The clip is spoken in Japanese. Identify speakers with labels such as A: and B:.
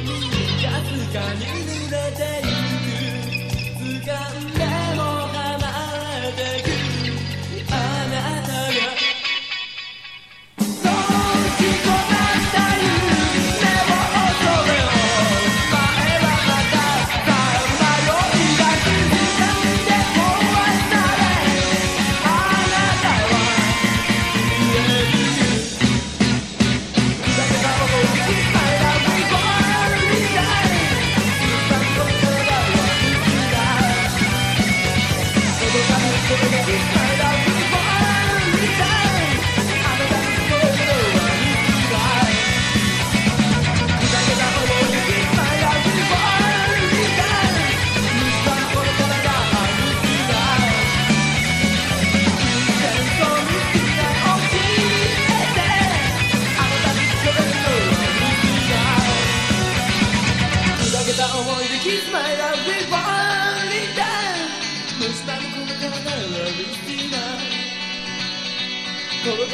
A: かすかに濡れている kiss my love goodbye. Hey!